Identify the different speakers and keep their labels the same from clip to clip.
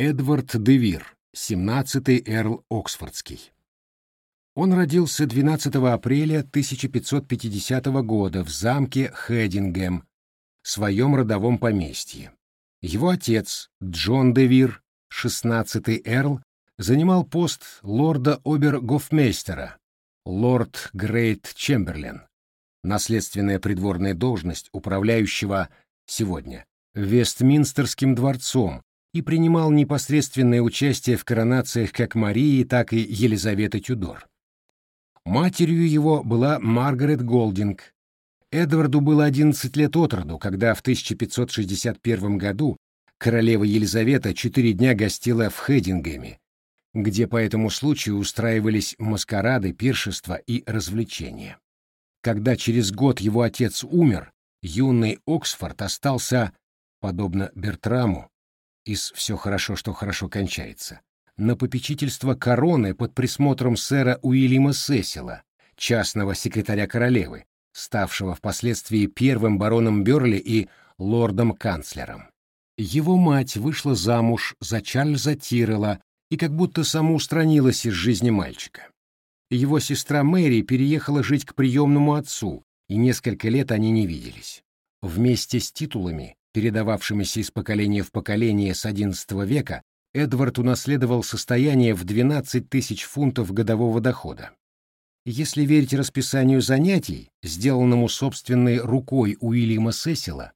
Speaker 1: Эдвард де Вир, 17-й эрл Оксфордский. Он родился 12 апреля 1550 года в замке Хэдингем, своем родовом поместье. Его отец, Джон де Вир, 16-й эрл, занимал пост лорда обергофмейстера, лорд Грейт Чемберлен, наследственная придворная должность управляющего сегодня Вестминстерским дворцом и принимал непосредственное участие в коронациях как Марии, так и Елизаветы Тюдор. Матерью его была Маргарет Голдинг. Эдварду было 11 лет от роду, когда в 1561 году королева Елизавета четыре дня гостила в Хедингеме, где по этому случаю устраивались маскарады, пиршества и развлечения. Когда через год его отец умер, юный Оксфорд остался, подобно Бертраму, из «все хорошо, что хорошо кончается», на попечительство короны под присмотром сэра Уильяма Сесила, частного секретаря королевы, ставшего впоследствии первым бароном Бёрли и лордом-канцлером. Его мать вышла замуж за Чарльза Тиррелла и как будто самоустранилась из жизни мальчика. Его сестра Мэри переехала жить к приемному отцу, и несколько лет они не виделись. Вместе с титулами, передававшимися из поколения в поколение с XI века, Эдвард унаследовал состояние в 12 тысяч фунтов годового дохода. Если верить расписанию занятий, сделанному собственной рукой Уильяма Сесила,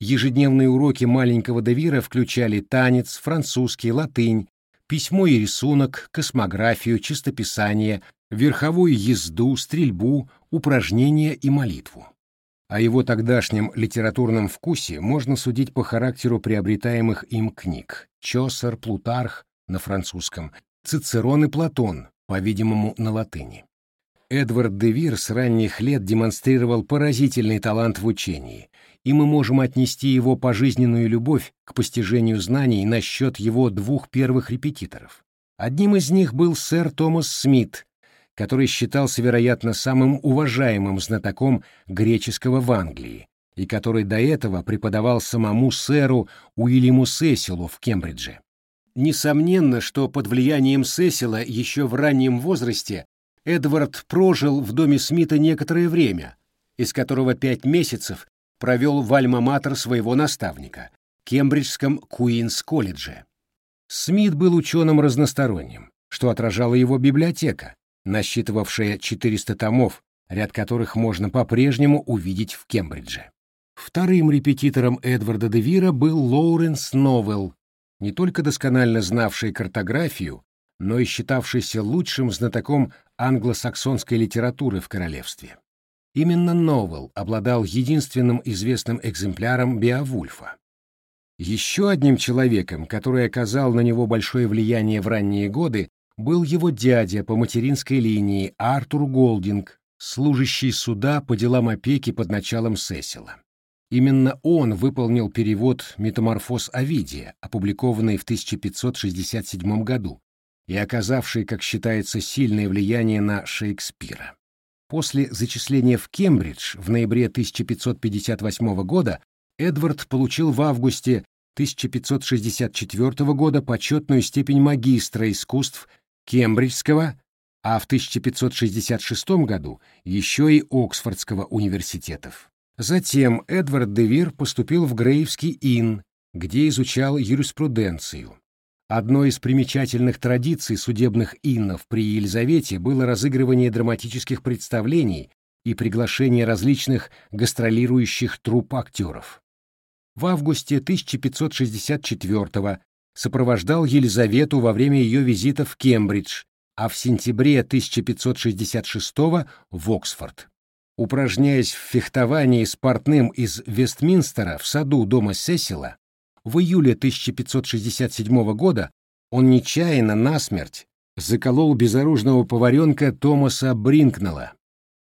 Speaker 1: ежедневные уроки маленького Девира включали танец, французский, латынь, письмо и рисунок, космографию, чистописание, верховую езду, стрельбу, упражнения и молитву. О его тогдашнем литературном вкусе можно судить по характеру приобретаемых им книг Чосер, Плутарх на французском, Цицерон и Платон, по-видимому, на латыни. Эдвард де Вир с ранних лет демонстрировал поразительный талант в учении, и мы можем отнести его пожизненную любовь к постижению знаний насчет его двух первых репетиторов. Одним из них был сэр Томас Смит, который считался, вероятно, самым уважаемым знатоком греческого в Англии, и который до этого преподавал самому сэру Уильяму Сесилу в Кембридже. Несомненно, что под влиянием Сесила еще в раннем возрасте Эдвард прожил в доме Смита некоторое время, из которого пять месяцев провел в альма-матер своего наставника, Кембриджском Куинс-колледже. Смит был ученым разносторонним, что отражала его библиотека, насчитывавшая 400 томов, ряд которых можно по-прежнему увидеть в Кембридже. Вторым репетитором Эдварда де Вира был Лоуренс Новелл, не только досконально знавший картографию, но и считавшийся лучшим знатоком англосаксонской литературы в королевстве. Именно Новелл обладал единственным известным экземпляром Беовульфа. Еще одним человеком, который оказал на него большое влияние в ранние годы, был его дядя по материнской линии Артур Голдинг, служащий суда по делам опеки под началом Сесила. Именно он выполнил перевод «Метаморфоз Овидия», опубликованный в 1567 году, и оказавший, как считается, сильное влияние на Шекспира. После зачисления в Кембридж в ноябре 1558 года Эдвард получил в августе 1564 года почетную степень магистра искусств Кембриджского, а в 1566 году еще и Оксфордского университетов. Затем Эдвард де Вир поступил в Грейвский Инн, где изучал юриспруденцию. Одной из примечательных традиций судебных иннов при Елизавете было разыгрывание драматических представлений и приглашение различных гастролирующих труп актеров. В августе 1564 сопровождал Елизавету во время ее визита в Кембридж, а в сентябре 1566 в Оксфорд. Упражняясь в фехтовании с портным из Вестминстера в саду дома Сесила, в июле 1567 года он нечаянно насмерть заколол безоружного поваренка Томаса Бринкнелла.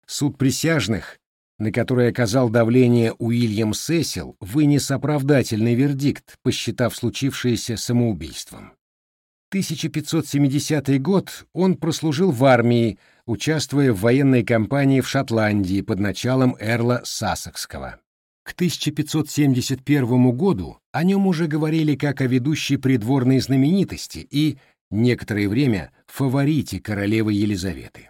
Speaker 1: Суд присяжных на который оказал давление Уильям Сесил, вынес оправдательный вердикт, посчитав случившееся самоубийством. 1570 год он прослужил в армии, участвуя в военной кампании в Шотландии под началом Эрла Сассекского. К К 1571 году о нем уже говорили как о ведущей придворной знаменитости и, некоторое время, фаворите королевы Елизаветы.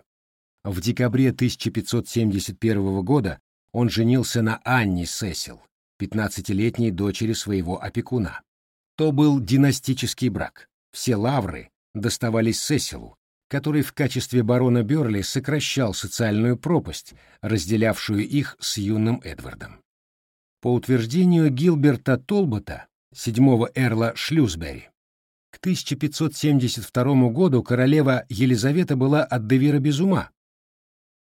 Speaker 1: В декабре 1571 года он женился на Анне Сесил, 15-летней дочери своего опекуна. То был династический брак. Все лавры доставались Сесилу, который в качестве барона Бёрли сокращал социальную пропасть, разделявшую их с юным Эдвардом. По утверждению Гилберта Толбота, седьмого эрла Шлюсбери, к 1572 году королева Елизавета была от Девира без ума.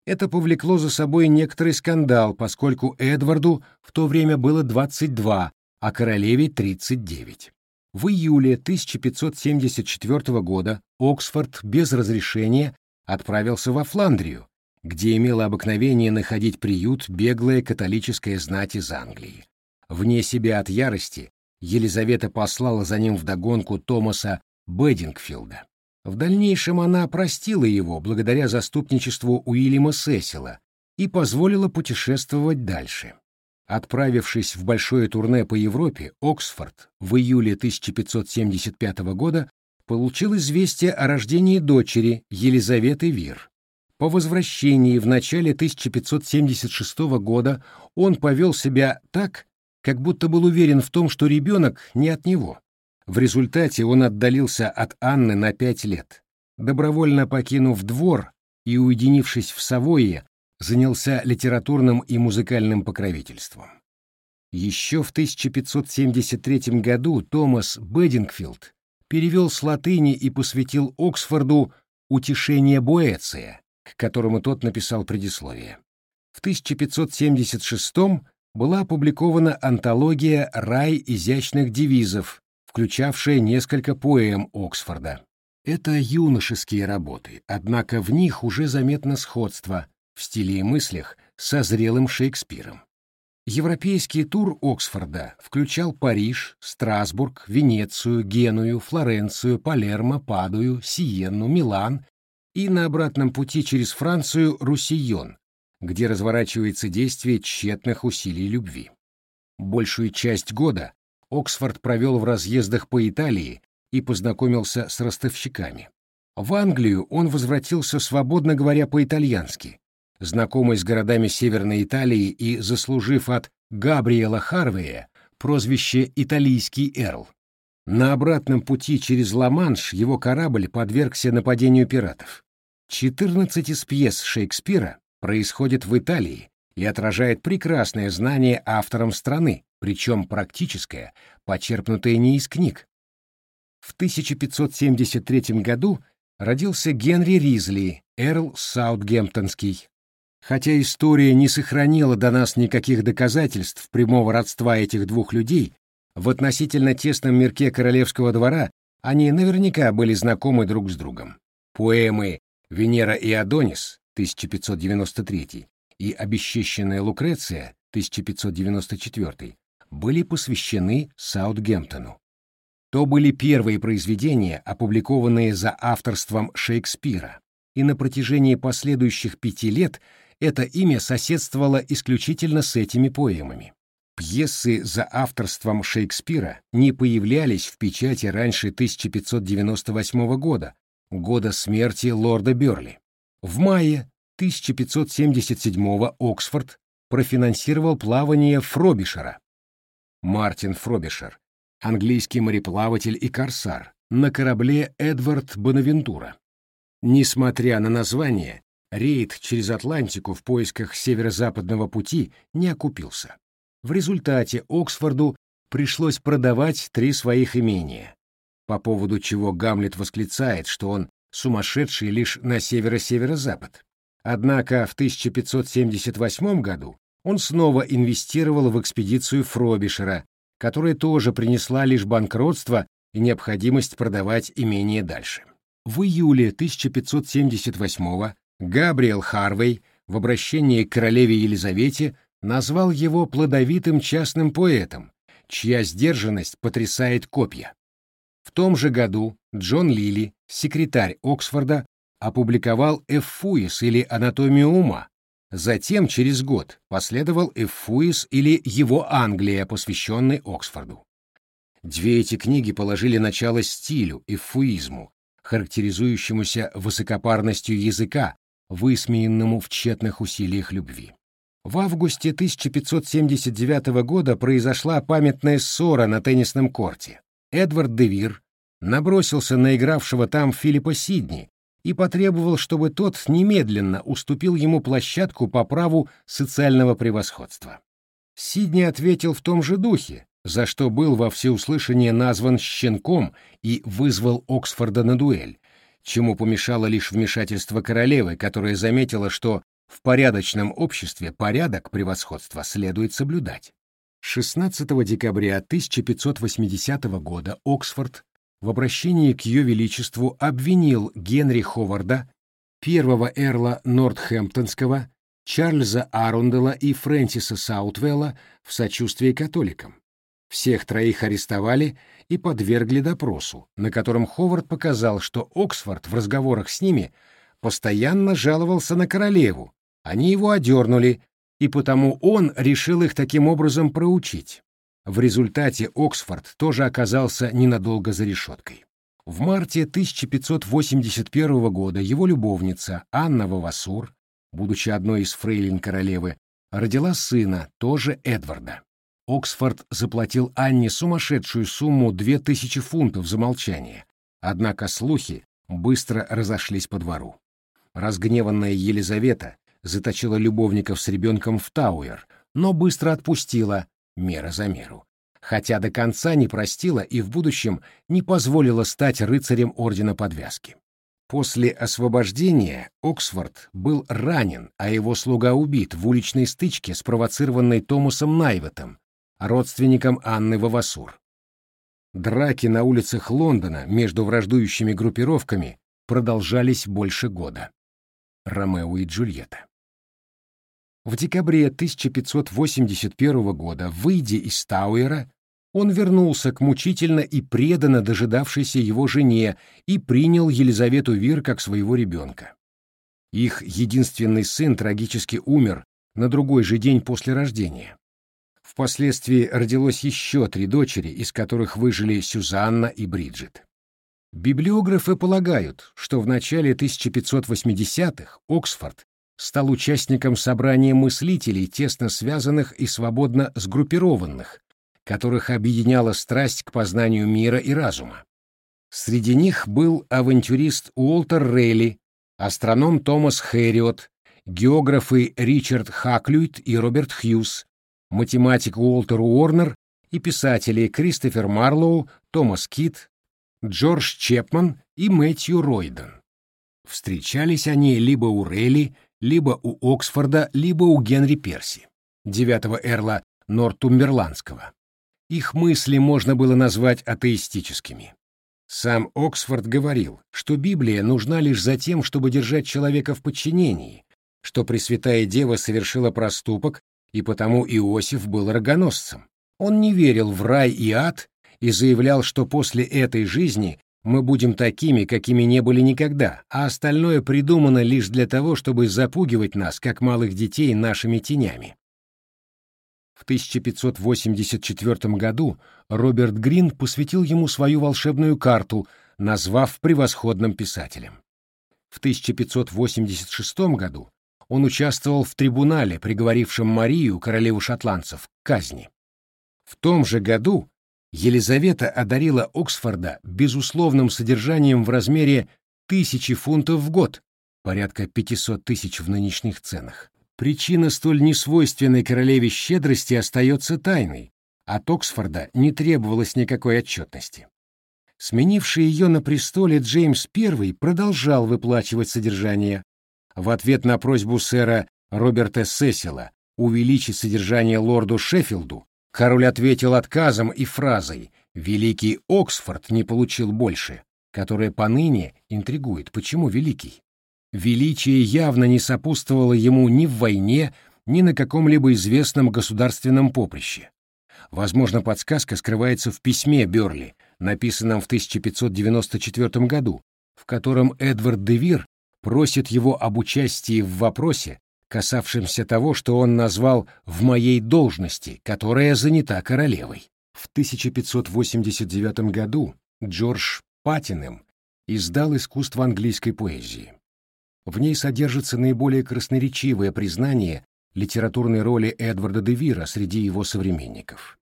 Speaker 1: Это повлекло за собой некоторый скандал, поскольку Эдварду в то время было 22, а королеве 39. В июле 1574 года Оксфорд без разрешения отправился во Фландрию, где имело обыкновение находить приют беглая католическая знать из Англии. Вне себя от ярости Елизавета послала за ним вдогонку Томаса Бэддингфилда. В дальнейшем она простила его благодаря заступничеству Уильяма Сесила и позволила путешествовать дальше. Отправившись в большое турне по Европе, Оксфорд в июле 1575 года получил известие о рождении дочери Елизаветы Вир. По возвращении в начале 1576 года он повел себя так, как будто был уверен в том, что ребенок не от него. В результате он отдалился от Анны на пять лет. Добровольно покинув двор и уединившись в Савойе, занялся литературным и музыкальным покровительством. Еще в 1573 году Томас Бэддингфилд перевел с латыни и посвятил Оксфорду «Утешение Боэция», к которому тот написал предисловие. В 1576 была опубликована антология «Рай изящных девизов», включавшая несколько поэм Оксфорда. Это юношеские работы, однако в них уже заметно сходство в стиле и мыслях со зрелым Шекспиром. Европейский тур Оксфорда включал Париж, Страсбург, Венецию, Геную, Флоренцию, Палермо, Падую, Сиенну, Милан и на обратном пути через Францию Руссийон, где разворачивается действие тщетных усилий любви. Большую часть года Оксфорд провел в разъездах по Италии и познакомился с ростовщиками. В Англию он возвратился, свободно говоря по-итальянски, знакомый с городами Северной Италии и заслужив от Габриэла Харвея прозвище «Италийский Эрл». На обратном пути через Ла-Манш его корабль подвергся нападению пиратов. 14 из пьес Шекспира происходят в Италии и отражает прекрасное знание автором страны, причем практическое, почерпнутое не из книг. В 1573 году родился Генри Ризли, эрл Саутгемптонский. Хотя история не сохранила до нас никаких доказательств прямого родства этих двух людей, в относительно тесном мирке королевского двора они наверняка были знакомы друг с другом. Поэмы «Венера и Адонис» 1593 и «Обесчещенная Лукреция» 1594 были посвящены Саутгемптону. То были первые произведения, опубликованные за авторством Шекспира, и на протяжении последующих пяти лет это имя соседствовало исключительно с этими поэмами. Пьесы за авторством Шекспира не появлялись в печати раньше 1598 года, года смерти лорда Бёрли. В мае 1577 Оксфорд профинансировал плавание Фробишера. Мартин Фробишер, английский мореплаватель и корсар, на корабле Эдвард Бонавентура. Несмотря на название, рейд через Атлантику в поисках северо-западного пути не окупился. В результате Оксфорду пришлось продавать три своих имения, по поводу чего Гамлет восклицает, что он сумасшедший лишь на северо-северо-запад. Однако в 1578 году он снова инвестировал в экспедицию Фробишера, которая тоже принесла лишь банкротство и необходимость продавать имение дальше. В июле 1578 Габриэл Харвей в обращении к королеве Елизавете назвал его плодовитым частным поэтом, чья сдержанность потрясает копья. В том же году Джон Лили, секретарь Оксфорда, опубликовал «Эффуис» или «Анатомию ума», Затем, через год, последовал Эфуис или его Англия, посвященный Оксфорду. Две эти книги положили начало стилю, эфуизму, характеризующемуся высокопарностью языка, высмеянному в тщетных усилиях любви. В августе 1579 года произошла памятная ссора на теннисном корте. Эдвард Девир набросился на игравшего там Филиппа Сидни, и потребовал, чтобы тот немедленно уступил ему площадку по праву социального превосходства. Сидни ответил в том же духе, за что был во всеуслышание назван щенком и вызвал Оксфорда на дуэль, чему помешало лишь вмешательство королевы, которая заметила, что в порядочном обществе порядок превосходства следует соблюдать. 16 декабря 1580 года Оксфорд в обращении к Ее Величеству обвинил Генри Ховарда, первого эрла Нортхэмптонского, Чарльза Арундела и Фрэнсиса Саутвелла в сочувствии католикам. Всех троих арестовали и подвергли допросу, на котором Ховард показал, что Оксфорд в разговорах с ними постоянно жаловался на королеву, они его одернули, и потому он решил их таким образом проучить. В результате Оксфорд тоже оказался ненадолго за решеткой. В марте 1581 года его любовница Анна Вавасур, будучи одной из фрейлин королевы, родила сына, тоже Эдварда. Оксфорд заплатил Анне сумасшедшую сумму 2000 фунтов за молчание, однако слухи быстро разошлись по двору. Разгневанная Елизавета заточила любовников с ребенком в Тауэр, но быстро отпустила, мера за меру, хотя до конца не простила и в будущем не позволила стать рыцарем Ордена Подвязки. После освобождения Оксфорд был ранен, а его слуга убит в уличной стычке, спровоцированной Томасом Найветом, родственником Анны Вавасур. Драки на улицах Лондона между враждующими группировками продолжались больше года. Ромео и Джульетта. В декабре 1581 года, выйдя из Тауэра, он вернулся к мучительно и преданно дожидавшейся его жене и принял Елизавету Вир как своего ребенка. Их единственный сын трагически умер на другой же день после рождения. Впоследствии родилось еще три дочери, из которых выжили Сюзанна и Бриджит. Библиографы полагают, что в начале 1580-х Оксфорд стал участником собрания мыслителей, тесно связанных и свободно сгруппированных, которых объединяла страсть к познанию мира и разума. Среди них был авантюрист Уолтер Рейли, астроном Томас Хэриот, географы Ричард Хаклюйт и Роберт Хьюз, математик Уолтер Уорнер и писатели Кристофер Марлоу, Томас Кит, Джордж Чепман и Мэтью Ройден. Встречались они либо у Рейли, либо у Оксфорда, либо у Генри Перси, девятого эрла Нортумберландского. Их мысли можно было назвать атеистическими. Сам Оксфорд говорил, что Библия нужна лишь за тем, чтобы держать человека в подчинении, что Пресвятая Дева совершила проступок, и потому Иосиф был рогоносцем. Он не верил в рай и ад и заявлял, что после этой жизни мы будем такими, какими не были никогда, а остальное придумано лишь для того, чтобы запугивать нас, как малых детей, нашими тенями. В 1584 году Роберт Грин посвятил ему свою волшебную карту, назвав превосходным писателем. В 1586 году он участвовал в трибунале, приговорившем Марию, королеву шотландцев, к казни. В том же году Елизавета одарила Оксфорда безусловным содержанием в размере тысячи фунтов в год, порядка 500 тысяч в нынешних ценах. Причина столь несвойственной королеве щедрости остается тайной, от Оксфорда не требовалось никакой отчетности. Сменивший ее на престоле Джеймс I продолжал выплачивать содержание. В ответ на просьбу сэра Роберта Сесила увеличить содержание лорду Шеффилду, Король ответил отказом и фразой «Великий Оксфорд не получил больше», которая поныне интригует, почему великий. Величие явно не сопутствовало ему ни в войне, ни на каком-либо известном государственном поприще. Возможно, подсказка скрывается в письме Бёрли, написанном в 1594 году, в котором Эдвард де Вир просит его об участии в вопросе, касавшимся того, что он назвал «в моей должности», которая занята королевой. В 1589 году Джордж Паттинем издал «Искусство английской поэзии». В ней содержится наиболее красноречивое признание литературной роли Эдварда де Вира среди его современников.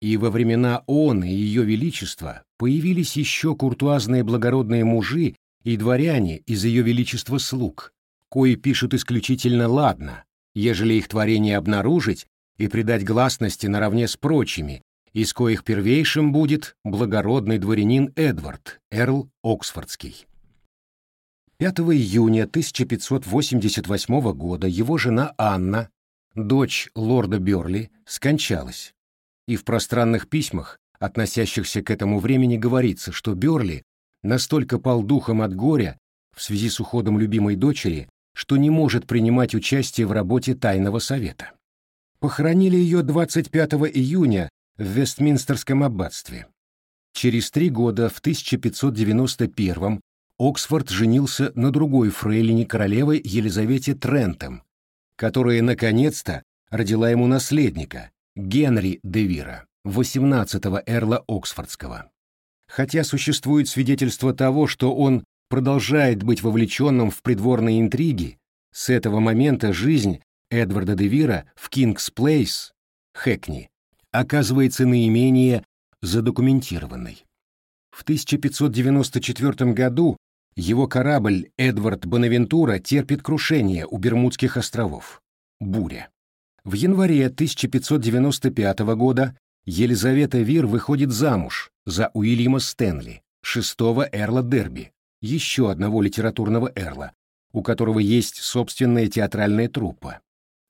Speaker 1: И во времена он и ее величества появились еще куртуазные благородные мужи и дворяне из ее величества слуг, кои пишут исключительно ладно, ежели их творение обнаружить и придать гласности наравне с прочими, из коих первейшим будет благородный дворянин Эдвард, эрл Оксфордский. 5 июня 1588 года его жена Анна, дочь лорда Бёрли, скончалась, и в пространных письмах, относящихся к этому времени, говорится, что Бёрли настолько пал духом от горя в связи с уходом любимой дочери, что не может принимать участие в работе Тайного Совета. Похоронили ее 25 июня в Вестминстерском аббатстве. Через три года, в 1591 Оксфорд женился на другой фрейлине королевы Елизавете Трентом, которая наконец-то родила ему наследника, Генри де Вира, 18-го эрла Оксфордского. Хотя существует свидетельство того, что он продолжает быть вовлеченным в придворные интриги, с этого момента жизнь Эдварда де Вира в Кингс Плейс, Хэкни, оказывается наименее задокументированной. В 1594 году его корабль «Эдвард Бонавентура» терпит крушение у Бермудских островов. Буря. В январе 1595 года Елизавета Вир выходит замуж за Уильяма Стэнли, шестого эрла Дерби, еще одного литературного эрла, у которого есть собственная театральная труппа.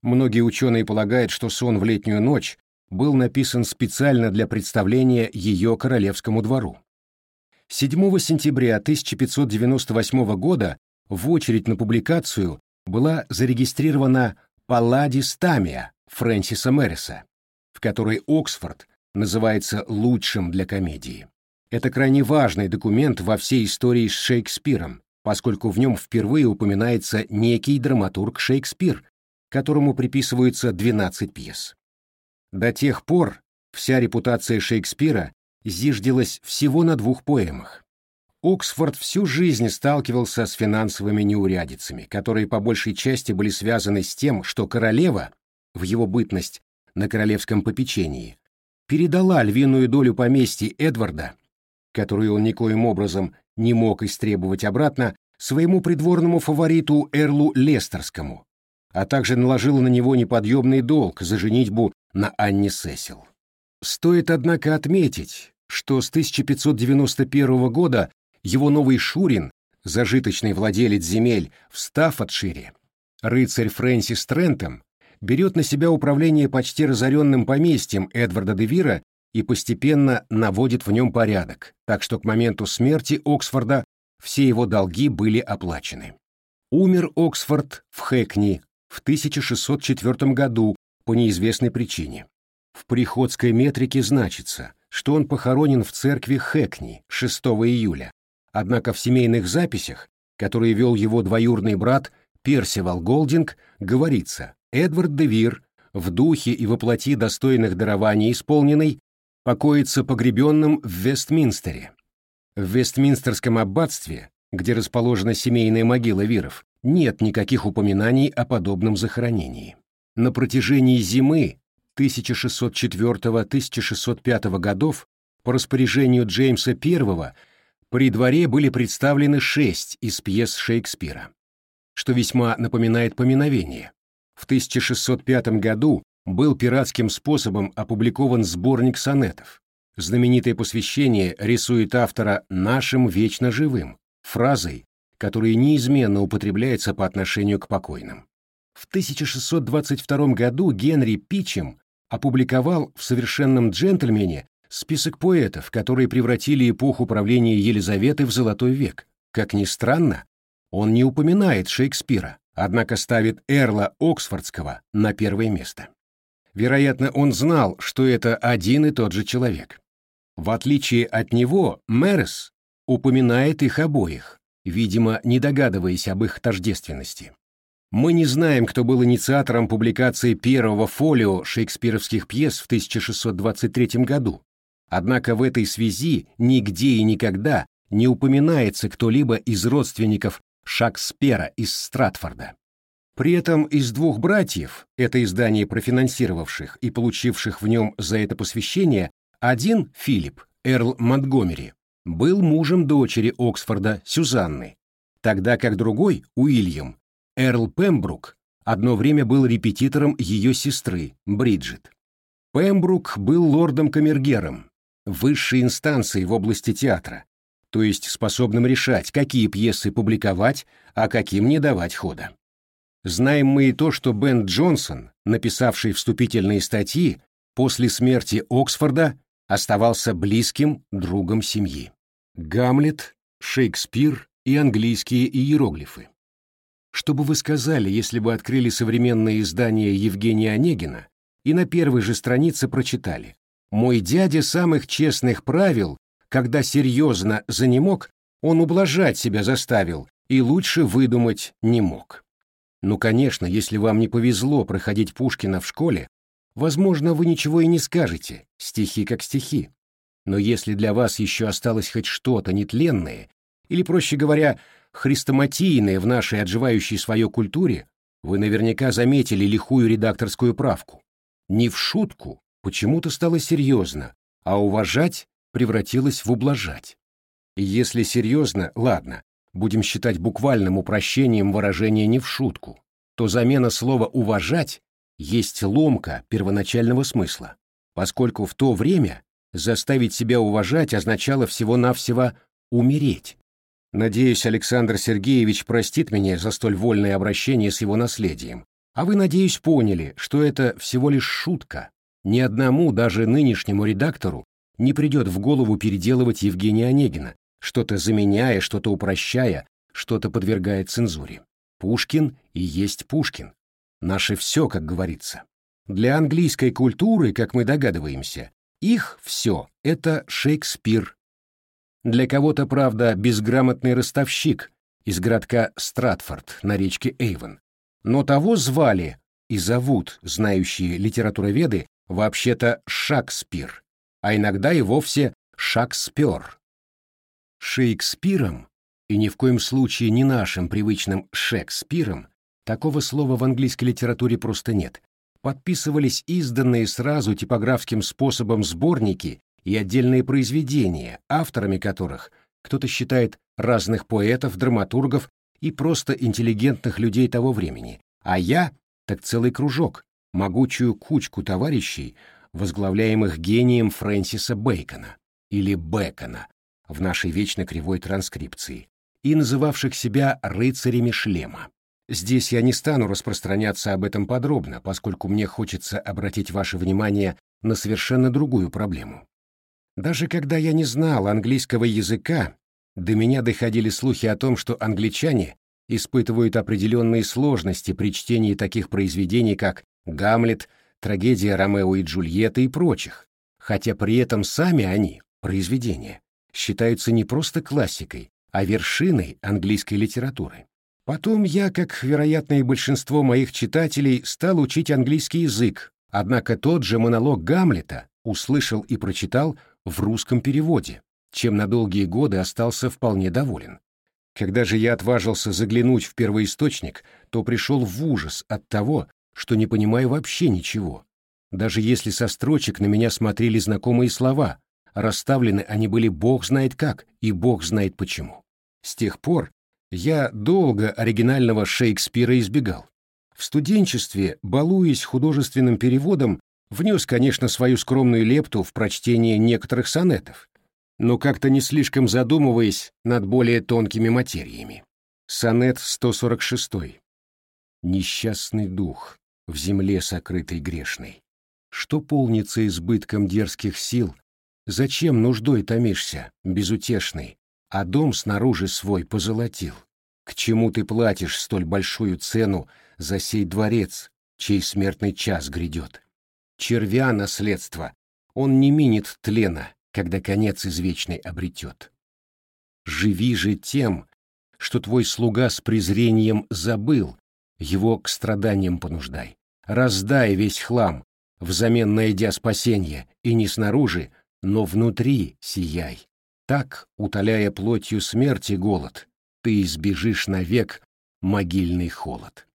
Speaker 1: Многие ученые полагают, что «Сон в летнюю ночь» был написан специально для представления ее королевскому двору. 7 сентября 1598 года в очередь на публикацию была зарегистрирована «Палладис Тамия» Фрэнсиса Мэриса, в которой Оксфорд называется лучшим для комедии. Это крайне важный документ во всей истории с Шекспиром, поскольку в нем впервые упоминается некий драматург Шекспир, которому приписываются 12 пьес. До тех пор вся репутация Шекспира зиждилась всего на двух поэмах. Оксфорд всю жизнь сталкивался с финансовыми неурядицами, которые по большей части были связаны с тем, что королева, в его бытность на королевском попечении, передала львиную долю поместья Эдварда, которую он никоим образом не мог истребовать обратно, своему придворному фавориту Эрлу Лестерскому, а также наложила на него неподъемный долг за женитьбу на Анне Сесил. Стоит, однако, отметить, что с 1591 года его новый Шурин, зажиточный владелец земель в Стаффордшире, рыцарь Фрэнсис Трентом, берет на себя управление почти разоренным поместьем Эдварда де Вира и постепенно наводит в нем порядок, так что к моменту смерти Оксфорда все его долги были оплачены. Умер Оксфорд в Хэкни в 1604 году по неизвестной причине. В приходской метрике значится – что он похоронен в церкви Хэкни 6 июля, однако в семейных записях, которые вел его двоюрный брат Персивал Голдинг, говорится «Эдвард де Вир, в духе и воплоти достойных дарований исполненный, покоится погребенным в Вестминстере. В Вестминстерском аббатстве, где расположена семейная могила Виров, нет никаких упоминаний о подобном захоронении. На протяжении зимы 1604-1605 годов по распоряжению Джеймса I при дворе были представлены шесть из пьес Шекспира, что весьма напоминает поминовение. В 1605 году был пиратским способом опубликован сборник сонетов. Знаменитое посвящение рисует автора «нашим вечно живым», фразой, которая неизменно употребляется по отношению к покойным. В 1622 году Генри Питчем опубликовал в «Совершенном джентльмене» список поэтов, которые превратили эпоху правления Елизаветы в золотой век. Как ни странно, он не упоминает Шекспира, однако ставит Эрла Оксфордского на первое место. Вероятно, он знал, что это один и тот же человек. В отличие от него, Мэрис упоминает их обоих, видимо, не догадываясь об их тождественности. Мы не знаем, кто был инициатором публикации первого фолио шекспировских пьес в 1623 году, однако в этой связи нигде и никогда не упоминается кто-либо из родственников Шекспира из Стратфорда. При этом из двух братьев, это издание профинансировавших и получивших в нем за это посвящение, один, Филипп, Эрл Монтгомери, был мужем дочери Оксфорда, Сюзанны, тогда как другой, Уильям, Эрл Пембрук, одно время был репетитором ее сестры, Бриджит. Пембрук был лордом-камергером, высшей инстанцией в области театра, то есть способным решать, какие пьесы публиковать, а каким не давать хода. Знаем мы и то, что Бен Джонсон, написавший вступительные статьи, после смерти Оксфорда оставался близким другом семьи. Гамлет, Шекспир и английские иероглифы. Что бы вы сказали, если бы открыли современное издание Евгения Онегина и на первой же странице прочитали «Мой дядя самых честных правил, когда серьезно занемог, он ублажать себя заставил и лучше выдумать не мог». Ну, конечно, если вам не повезло проходить Пушкина в школе, возможно, вы ничего и не скажете, стихи как стихи. Но если для вас еще осталось хоть что-то нетленное, или, проще говоря, хрестоматийное в нашей отживающей свое культуре, вы наверняка заметили лихую редакторскую правку. Не в шутку, почему-то стало серьезно, а уважать превратилось в ублажать. Если серьезно, ладно, будем считать буквальным упрощением выражения не в шутку, то замена слова «уважать» есть ломка первоначального смысла, поскольку в то время заставить себя уважать означало всего-навсего умереть. Надеюсь, Александр Сергеевич простит меня за столь вольное обращение с его наследием. А вы, надеюсь, поняли, что это всего лишь шутка. Ни одному, даже нынешнему редактору, не придет в голову переделывать Евгения Онегина, что-то заменяя, что-то упрощая, что-то подвергая цензуре. Пушкин и есть Пушкин. Наше все, как говорится. Для английской культуры, как мы догадываемся, их все — это Шекспир. Для кого-то, правда, безграмотный ростовщик из городка Стратфорд на речке Эйвен. Но того звали и зовут знающие литературоведы вообще-то Шекспир, а иногда и вовсе Шекспер. Шекспиром, и ни в коем случае не нашим привычным Шекспиром, такого слова в английской литературе просто нет, подписывались изданные сразу типографским способом сборники и отдельные произведения, авторами которых кто-то считает разных поэтов, драматургов и просто интеллигентных людей того времени, а я — так целый кружок, могучую кучку товарищей, возглавляемых гением Фрэнсиса Бэкона или Бэкона, в нашей вечно кривой транскрипции, и называвших себя рыцарями шлема. Здесь я не стану распространяться об этом подробно, поскольку мне хочется обратить ваше внимание на совершенно другую проблему. Даже когда я не знал английского языка, до меня доходили слухи о том, что англичане испытывают определенные сложности при чтении таких произведений, как «Гамлет», «Трагедия Ромео и Джульетты» и прочих, хотя при этом сами они, произведения, считаются не просто классикой, а вершиной английской литературы. Потом я, как, вероятно, и большинство моих читателей, стал учить английский язык, однако тот же монолог Гамлета услышал и прочитал в русском переводе, чем на долгие годы остался вполне доволен. Когда же я отважился заглянуть в первоисточник, то пришел в ужас от того, что не понимаю вообще ничего. Даже если со строчек на меня смотрели знакомые слова, Расставлены они были бог знает как и бог знает почему. С тех пор я долго оригинального Шекспира избегал. В студенчестве, балуясь художественным переводом, внес, конечно, свою скромную лепту в прочтение некоторых сонетов, но как-то не слишком задумываясь над более тонкими материями. Сонет 146. Несчастный дух, в земле сокрытый грешный, что полнится избытком дерзких сил, Зачем нуждой томишься, безутешный, а дом снаружи свой позолотил? К чему ты платишь столь большую цену за сей дворец, чей смертный час грядет? Червя наследство, он не минит тлена, когда конец извечный обретет. Живи же тем, что твой слуга с презрением забыл, его к страданиям понуждай. Раздай весь хлам, взамен найдя спасенье, и не снаружи, но внутри сияй. Так, утоляя плотью смерти голод, ты избежишь навек могильный холод.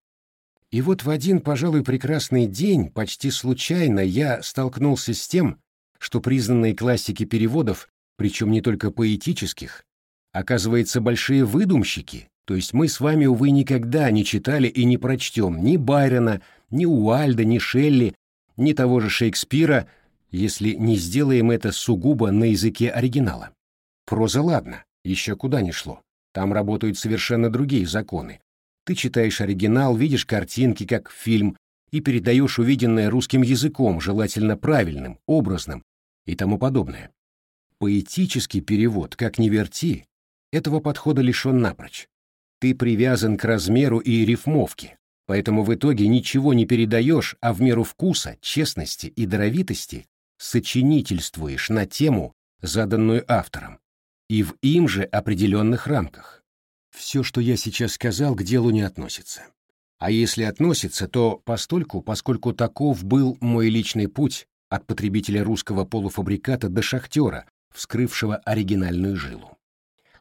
Speaker 1: И вот в один, пожалуй, прекрасный день, почти случайно, я столкнулся с тем, что признанные классики переводов, причем не только поэтических, оказывается, большие выдумщики, то есть мы с вами, увы, никогда не читали и не прочтем ни Байрона, ни Уальда, ни Шелли, ни того же Шекспира, если не сделаем это сугубо на языке оригинала. Проза ладно, еще куда ни шло. Там работают совершенно другие законы. Ты читаешь оригинал, видишь картинки, как фильм, и передаешь увиденное русским языком, желательно правильным, образным и тому подобное. Поэтический перевод, как ни верти, этого подхода лишен напрочь. Ты привязан к размеру и рифмовке, поэтому в итоге ничего не передаешь, а в меру вкуса, честности и даровитости сочинительствуешь на тему, заданную автором, и в им же определенных рамках. Все, что я сейчас сказал, к делу не относится. А если относится, то постольку, поскольку таков был мой личный путь от потребителя русского полуфабриката до шахтера, вскрывшего оригинальную жилу.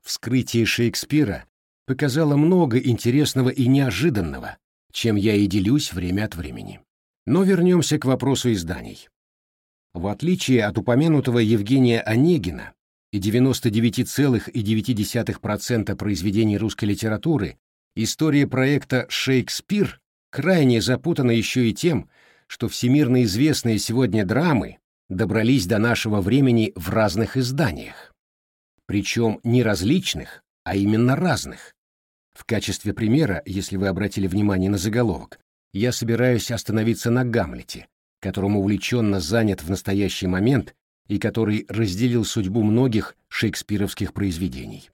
Speaker 1: Вскрытие Шекспира показала много интересного и неожиданного, чем я и делюсь время от времени. Но вернемся к вопросу изданий. В отличие от упомянутого Евгения Онегина и 99,9% произведений русской литературы, история проекта «Шекспир» крайне запутана еще и тем, что всемирно известные сегодня драмы добрались до нашего времени в разных изданиях. Причем не различных, а именно разных, в качестве примера, если вы обратили внимание на заголовок, я собираюсь остановиться на Гамлете, которым увлеченно занят в настоящий момент и который разделил судьбу многих шекспировских произведений.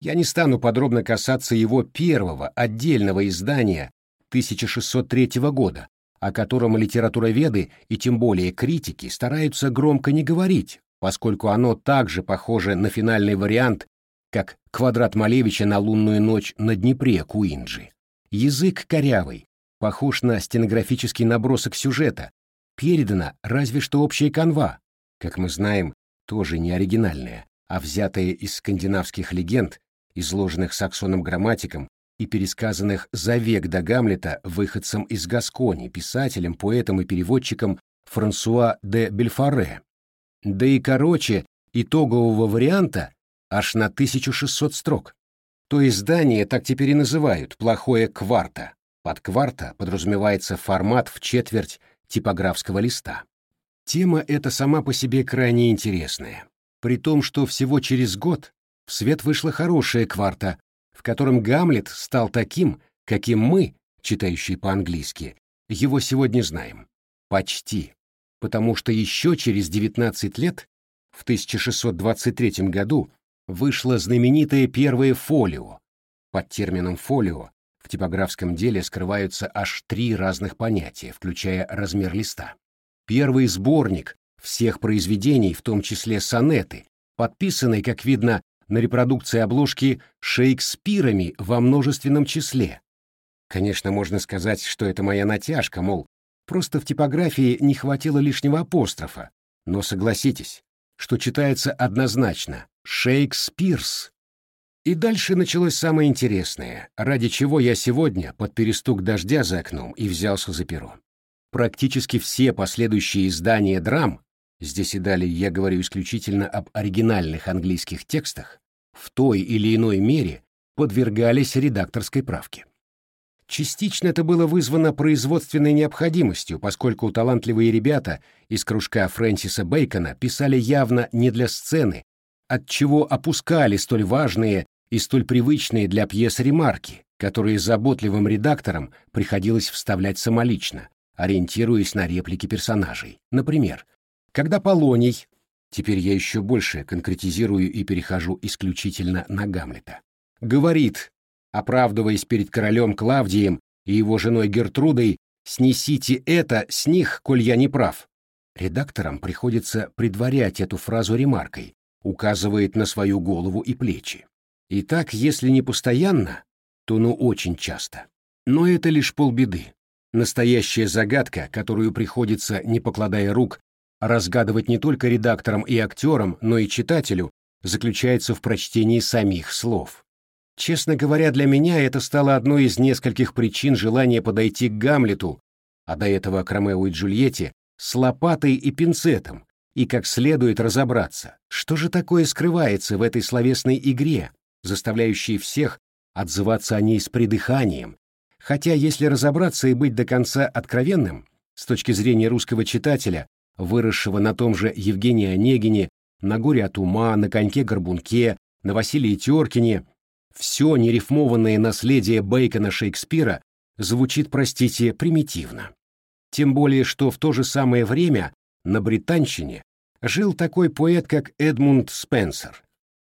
Speaker 1: Я не стану подробно касаться его первого отдельного издания 1603 года, о котором литературоведы и тем более критики стараются громко не говорить, поскольку оно также похоже на финальный вариант как квадрат Малевича на лунную ночь на Днепре Куинджи. Язык корявый, похож на стенографический набросок сюжета, передана разве что общая канва, как мы знаем, тоже не оригинальная, а взятая из скандинавских легенд, изложенных саксоном-грамматиком и пересказанных за век до Гамлета выходцем из Гаскони, писателем, поэтом и переводчиком Франсуа де Бельфаре. Да и короче итогового варианта аж на 1600 строк. То издание так теперь и называют «плохое кварта». Под кварта подразумевается формат в четверть типографского листа. Тема эта сама по себе крайне интересная, при том, что всего через год в свет вышла хорошая кварта, в котором Гамлет стал таким, каким мы, читающие по-английски, его сегодня знаем. Почти. Потому что еще через 19 лет, в 1623 году, вышло знаменитое первое фолио. Под термином фолио в типографском деле скрываются аж три разных понятия, включая размер листа. Первый сборник всех произведений, в том числе сонеты, подписанный, как видно, на репродукции обложки Шекспирами во множественном числе. Конечно, можно сказать, что это моя натяжка, мол, просто в типографии не хватило лишнего апострофа, но согласитесь, что читается однозначно Шекспирс. И дальше началось самое интересное, ради чего я сегодня под перестук дождя за окном и взялся за перо. Практически все последующие издания драм, здесь и далее я говорю исключительно об оригинальных английских текстах, в той или иной мере подвергались редакторской правке. Частично это было вызвано производственной необходимостью, поскольку талантливые ребята из кружка Фрэнсиса Бэйкона писали явно не для сцены, отчего опускали столь важные и столь привычные для пьес ремарки, которые заботливым редакторам приходилось вставлять самолично, ориентируясь на реплики персонажей. Например, когда Полоний, теперь я еще больше конкретизирую и перехожу исключительно на Гамлета, говорит оправдываясь перед королем Клавдием и его женой Гертрудой, «Снесите это с них, коль я не прав». Редакторам приходится предварять эту фразу ремаркой, указывает на свою голову и плечи. И так, если не постоянно, то ну очень часто. Но это лишь полбеды. Настоящая загадка, которую приходится, не покладая рук, разгадывать не только редакторам и актерам, но и читателю, заключается в прочтении самих слов. Честно говоря, для меня это стало одной из нескольких причин желания подойти к Гамлету, а до этого к Ромео и Джульетте, с лопатой и пинцетом, и как следует разобраться, что же такое скрывается в этой словесной игре, заставляющей всех отзываться о ней с придыханием, хотя, если разобраться и быть до конца откровенным, с точки зрения русского читателя, выросшего на том же Евгении Онегине, на «Горе от ума», на «Коньке-горбунке», на Василии Теркине, все нерифмованное наследие Бейкона Шекспира звучит, простите, примитивно. Тем более, что в то же самое время на Британщине жил такой поэт, как Эдмунд Спенсер,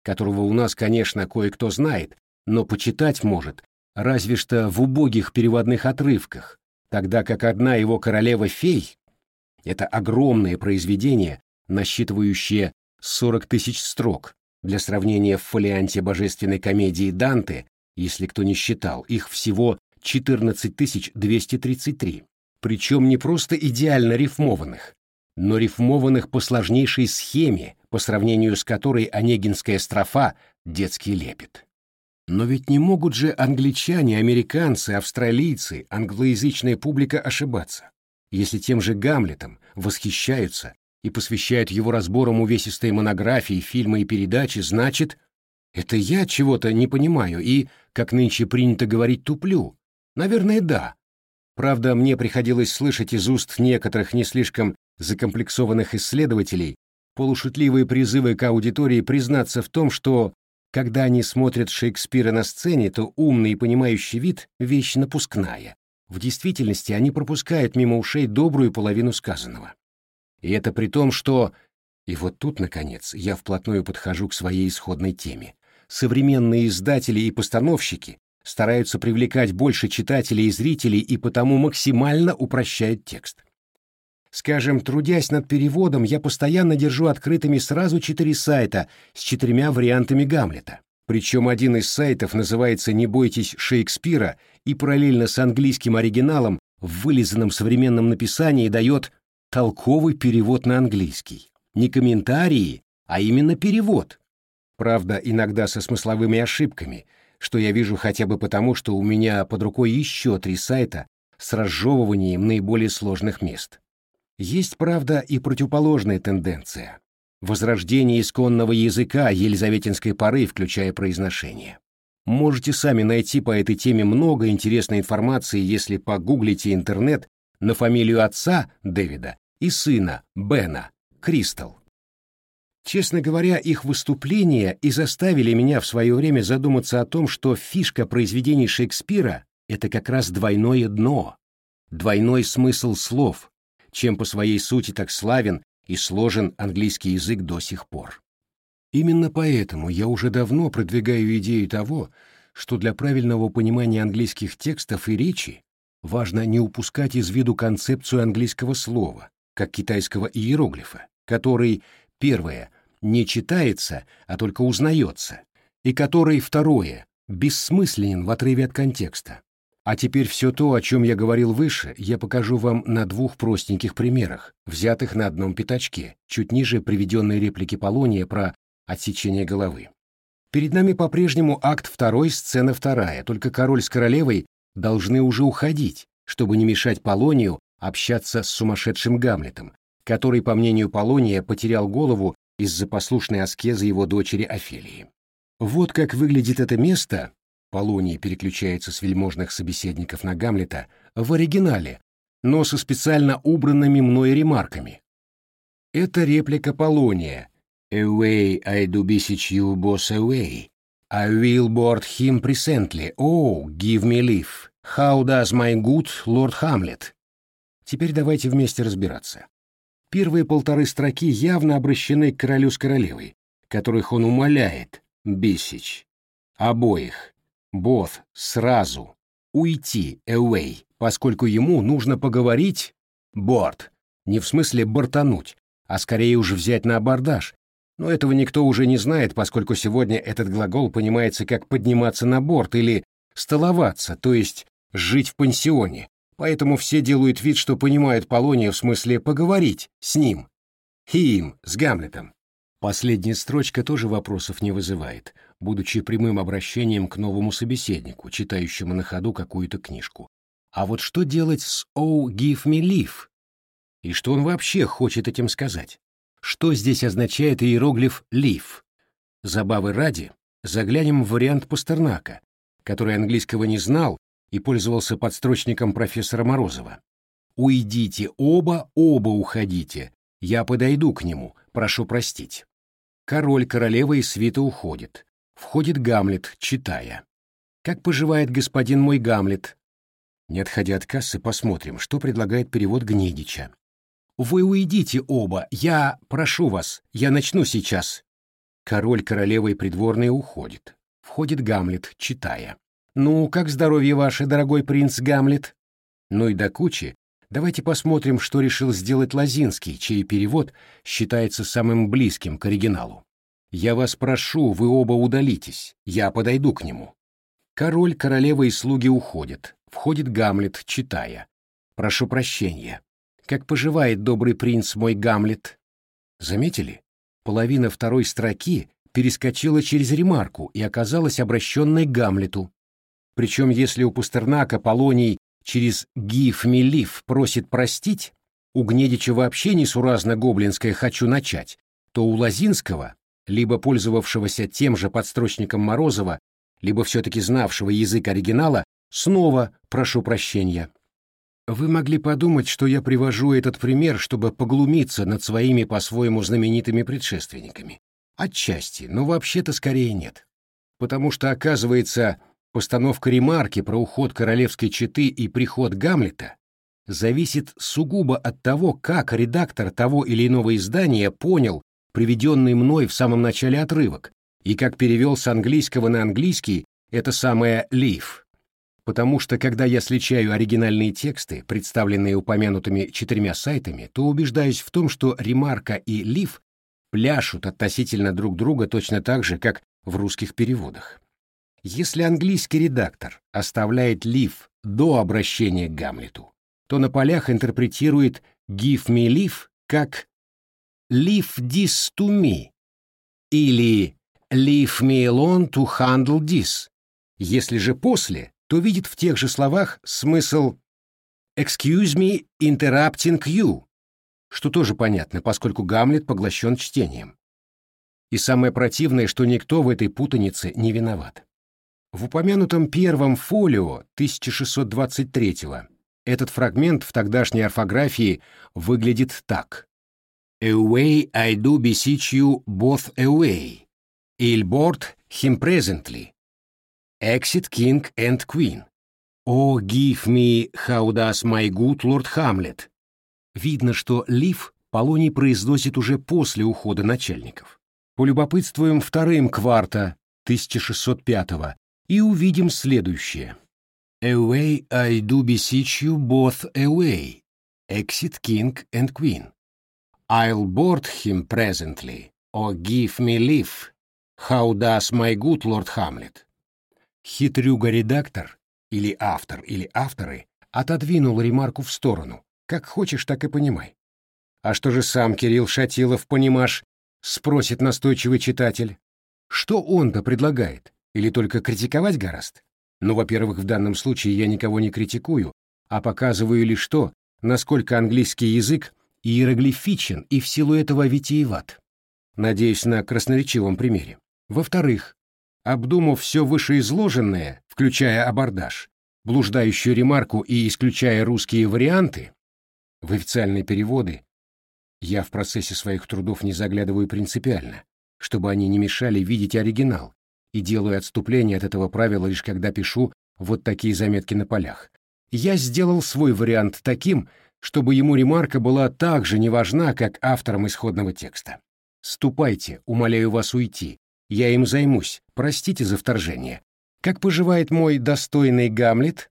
Speaker 1: которого у нас, конечно, кое-кто знает, но почитать может, разве что в убогих переводных отрывках, тогда как одна его королева-фей — это огромное произведение, насчитывающее 40 тысяч строк, для сравнения в фолианте божественной комедии Данте, если кто не считал, их всего 14233, причем не просто идеально рифмованных, но рифмованных по сложнейшей схеме, по сравнению с которой онегинская строфа — детский лепет. Но ведь не могут же англичане, американцы, австралийцы, англоязычная публика ошибаться, если тем же Гамлетом восхищаются и посвящают его разборам увесистой монографии, фильмы и передачи, значит, это я чего-то не понимаю и, как нынче принято говорить, туплю. Наверное, да. Правда, мне приходилось слышать из уст некоторых не слишком закомплексованных исследователей полушутливые призывы к аудитории признаться в том, что, когда они смотрят Шекспира на сцене, то умный и понимающий вид — вещь напускная. В действительности они пропускают мимо ушей добрую половину сказанного. И это при том, что... И вот тут, наконец, я вплотную подхожу к своей исходной теме. Современные издатели и постановщики стараются привлекать больше читателей и зрителей и потому максимально упрощают текст. Скажем, трудясь над переводом, я постоянно держу открытыми сразу четыре сайта с четырьмя вариантами Гамлета. Причем один из сайтов называется «Не бойтесь Шекспира» и параллельно с английским оригиналом в вылизанном современном написании дает толковый перевод на английский. Не комментарии, а именно перевод. Правда, иногда со смысловыми ошибками, что я вижу хотя бы потому, что у меня под рукой еще три сайта с разжевыванием наиболее сложных мест. Есть, правда, и противоположная тенденция. Возрождение исконного языка елизаветинской поры, включая произношение. Можете сами найти по этой теме много интересной информации, если погуглите интернет на фамилию отца Дэвида и сына, Бена, Кристал. Честно говоря, их выступления и заставили меня в свое время задуматься о том, что фишка произведений Шекспира — это как раз двойное дно, двойной смысл слов, чем по своей сути так славен и сложен английский язык до сих пор. Именно поэтому я уже давно продвигаю идею того, что для правильного понимания английских текстов и речи важно не упускать из виду концепцию английского слова, как китайского иероглифа, который, первое, не читается, а только узнается, и который, второе, бессмысленен в отрыве от контекста. А теперь все то, о чем я говорил выше, я покажу вам на двух простеньких примерах, взятых на одном пятачке, чуть ниже приведенной реплики Полония про отсечение головы. Перед нами по-прежнему акт второй, сцена вторая, только король с королевой должны уже уходить, чтобы не мешать Полонию общаться с сумасшедшим Гамлетом, который, по мнению Полония, потерял голову из-за послушной аскезы его дочери Офелии. Вот как выглядит это место, Полоний переключается с вельможных собеседников на Гамлета, в оригинале, но со специально убранными мной ремарками. Это реплика Полония «Away I do beseech you, boss, away. I will board him presently. Oh, give me leave. How does my good Lord Hamlet?» Теперь давайте вместе разбираться. Первые полторы строки явно обращены к королю с королевой, которых он умоляет, Бисич, обоих, Боth, сразу, уйти, away, поскольку ему нужно поговорить, борт, не в смысле бортануть, а скорее уже взять на абордаж, но этого никто уже не знает, поскольку сегодня этот глагол понимается как подниматься на борт или столоваться, то есть жить в пансионе, поэтому все делают вид, что понимают Полония в смысле поговорить с ним. Хим, с Гамлетом. Последняя строчка тоже вопросов не вызывает, будучи прямым обращением к новому собеседнику, читающему на ходу какую-то книжку. А вот что делать с «Oh, give me leave»? И что он вообще хочет этим сказать? Что здесь означает иероглиф «leave»? Забавы ради, заглянем в вариант Пастернака, который английского не знал и пользовался подстрочником профессора Морозова. «Уйдите оба, оба уходите. Я подойду к нему, прошу простить». Король, королева и свита уходит. Входит Гамлет, читая. «Как поживает господин мой Гамлет?» Не отходя от кассы, посмотрим, что предлагает перевод Гнедича. «Вы уйдите оба, я прошу вас, я начну сейчас». Король, королева и придворные уходит. Входит Гамлет, читая. «Ну, как здоровье ваше, дорогой принц Гамлет?» Ну и до кучи, давайте посмотрим, что решил сделать Лазинский, чей перевод считается самым близким к оригиналу. «Я вас прошу, вы оба удалитесь, я подойду к нему». Король, королева и слуги уходят. Входит Гамлет, читая. «Прошу прощения. Как поживает добрый принц мой Гамлет?» Заметили? Половина второй строки перескочила через ремарку и оказалась обращенной к Гамлету. Причем если у Пастернака Полоний через «гиф милив» просит простить, у Гнедича вообще несуразно гоблинское «хочу начать», то у Лазинского, либо пользовавшегося тем же подстрочником Морозова, либо все-таки знавшего язык оригинала, снова прошу прощения. Вы могли подумать, что я привожу этот пример, чтобы поглумиться над своими по-своему знаменитыми предшественниками. Отчасти, но вообще-то скорее нет. Потому что, оказывается, Постановка ремарки про уход королевской четы и приход Гамлета зависит сугубо от того, как редактор того или иного издания понял приведенный мной в самом начале отрывок и как перевел с английского на английский это самое «leaf». Потому что, когда я сличаю оригинальные тексты, представленные упомянутыми четырьмя сайтами, то убеждаюсь в том, что ремарка и «leaf» пляшут относительно друг друга точно так же, как в русских переводах. Если английский редактор оставляет лив до обращения к Гамлету, то на полях интерпретирует «give me leave» как «leave this to me» или «leave me alone to handle this». Если же после, то видит в тех же словах смысл «excuse me interrupting you», что тоже понятно, поскольку Гамлет поглощен чтением. И самое противное, что никто в этой путанице не виноват. В упомянутом первом фолио 1623 этот фрагмент в тогдашней орфографии выглядит так. «Away I do beseech you both away. Il board him presently. Exit king and queen. Oh, give me how does my good lord Hamlet». Видно, что лив Полоний произносит уже после ухода начальников. Полюбопытствуем вторым кварта 1605 и увидим следующее. Away I do beseech you both away. Exit king and queen. I'll board him presently, or give me leave. How does my good lord Hamlet? Хитрюга-редактор, или автор, или авторы, отодвинул ремарку в сторону. Как хочешь, так и понимай. А что же сам Кирилл Шатилов, понимаешь, спросит настойчивый читатель. Что он-то предлагает? Или только критиковать гораст? Ну, во-первых, в данном случае я никого не критикую, а показываю лишь то, насколько английский язык иероглифичен и в силу этого витиеват. Надеюсь на красноречивом примере. Во-вторых, обдумав все вышеизложенное, включая абордаж, блуждающую ремарку и исключая русские варианты, в официальные переводы я в процессе своих трудов не заглядываю принципиально, чтобы они не мешали видеть оригинал, и делаю отступление от этого правила лишь когда пишу вот такие заметки на полях. Я сделал свой вариант таким, чтобы ему ремарка была так же не важна, как авторам исходного текста. Ступайте, умоляю вас уйти. Я им займусь. Простите за вторжение. Как поживает мой достойный Гамлет?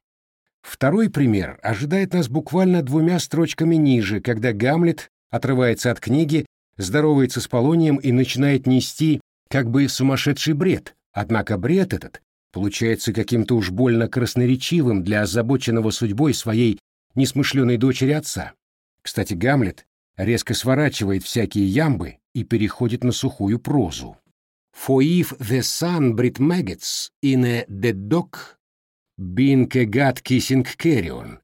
Speaker 1: Второй пример ожидает нас буквально двумя строчками ниже, когда Гамлет отрывается от книги, здоровается с Полонием и начинает нести как бы сумасшедший бред, Однако бред этот получается каким-то уж больно красноречивым для озабоченного судьбой своей несмышленой дочери отца. Кстати, Гамлет резко сворачивает всякие ямбы и переходит на сухую прозу. For if the sun bred maggots in a dead dog, god kissing carrion,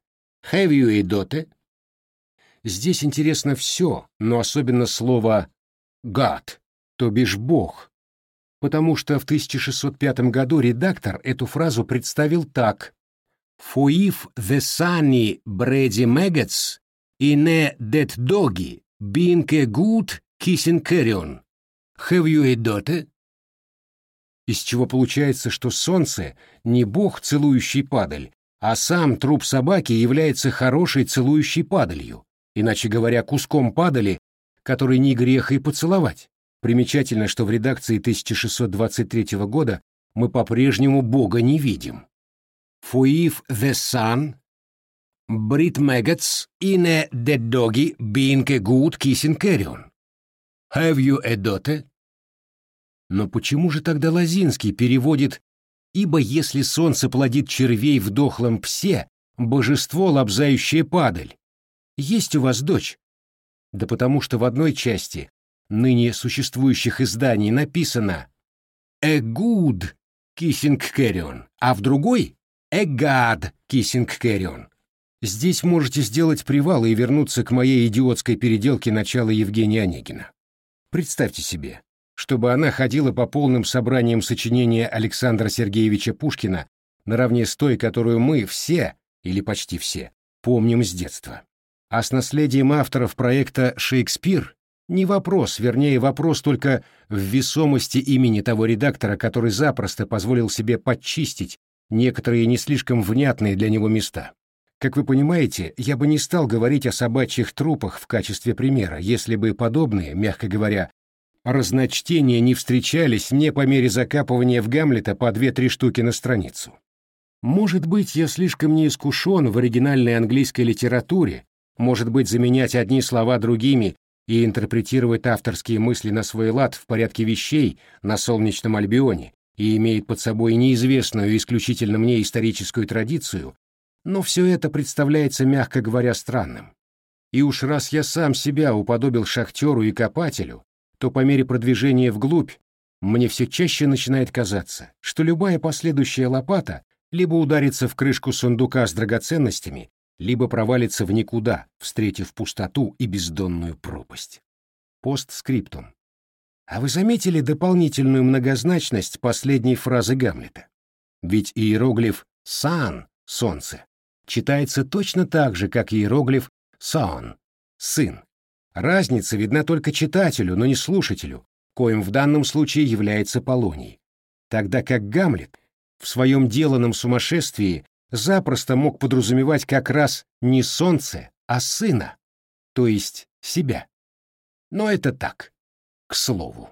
Speaker 1: have you a daughter? Здесь интересно все, но особенно слово «гад», то бишь «бог», потому что в 1605 году редактор эту фразу представил так «For if the sunny bready maggots in a dead doggy, being a good kissing carrion, have you a daughter?» из чего получается, что солнце не бог, целующий падаль, а сам труп собаки является хорошей целующей падалью, иначе говоря, куском падали, который не грех и поцеловать. Примечательно, что в редакции 1623 года мы по-прежнему Бога не видим. If the sun breed maggots a dead doggy being a good kissing carrion. Have you a daughter? Но почему же тогда Лазинский переводит «Ибо если солнце плодит червей в дохлом псе, божество, лобзающее падаль, есть у вас дочь?» Да потому что в одной части ныне существующих изданий написано «A good kissing carrion», а в другой «A god kissing carrion». Здесь можете сделать привал и вернуться к моей идиотской переделке начала Евгения Онегина. Представьте себе, чтобы она ходила по полным собраниям сочинения Александра Сергеевича Пушкина наравне с той, которую мы все, или почти все, помним с детства. А с наследием авторов проекта «Шекспир» не вопрос, вернее вопрос только в весомости имени того редактора, который запросто позволил себе подчистить некоторые не слишком внятные для него места. Как вы понимаете, я бы не стал говорить о собачьих трупах в качестве примера, если бы подобные, мягко говоря, разночтения не встречались мне по мере закапывания в Гамлета по две-три штуки на страницу. Может быть, я слишком не искушен в оригинальной английской литературе, может быть, заменять одни слова другими и интерпретировать авторские мысли на свой лад в порядке вещей на солнечном Альбионе и имеет под собой неизвестную исключительно мне историческую традицию, но все это представляется, мягко говоря, странным. И уж раз я сам себя уподобил шахтеру и копателю, то по мере продвижения вглубь мне все чаще начинает казаться, что любая последующая лопата либо ударится в крышку сундука с драгоценностями, либо провалится в никуда, встретив пустоту и бездонную пропасть. Постскриптум. А вы заметили дополнительную многозначность последней фразы Гамлета? Ведь иероглиф «сан» — «солнце» читается точно так же, как иероглиф «сан» — «сын». Разница видна только читателю, но не слушателю, коим в данном случае является Полоний. Тогда как Гамлет в своем деланном сумасшествии запросто мог подразумевать как раз не солнце, а сына, то есть себя. Но это так, к слову.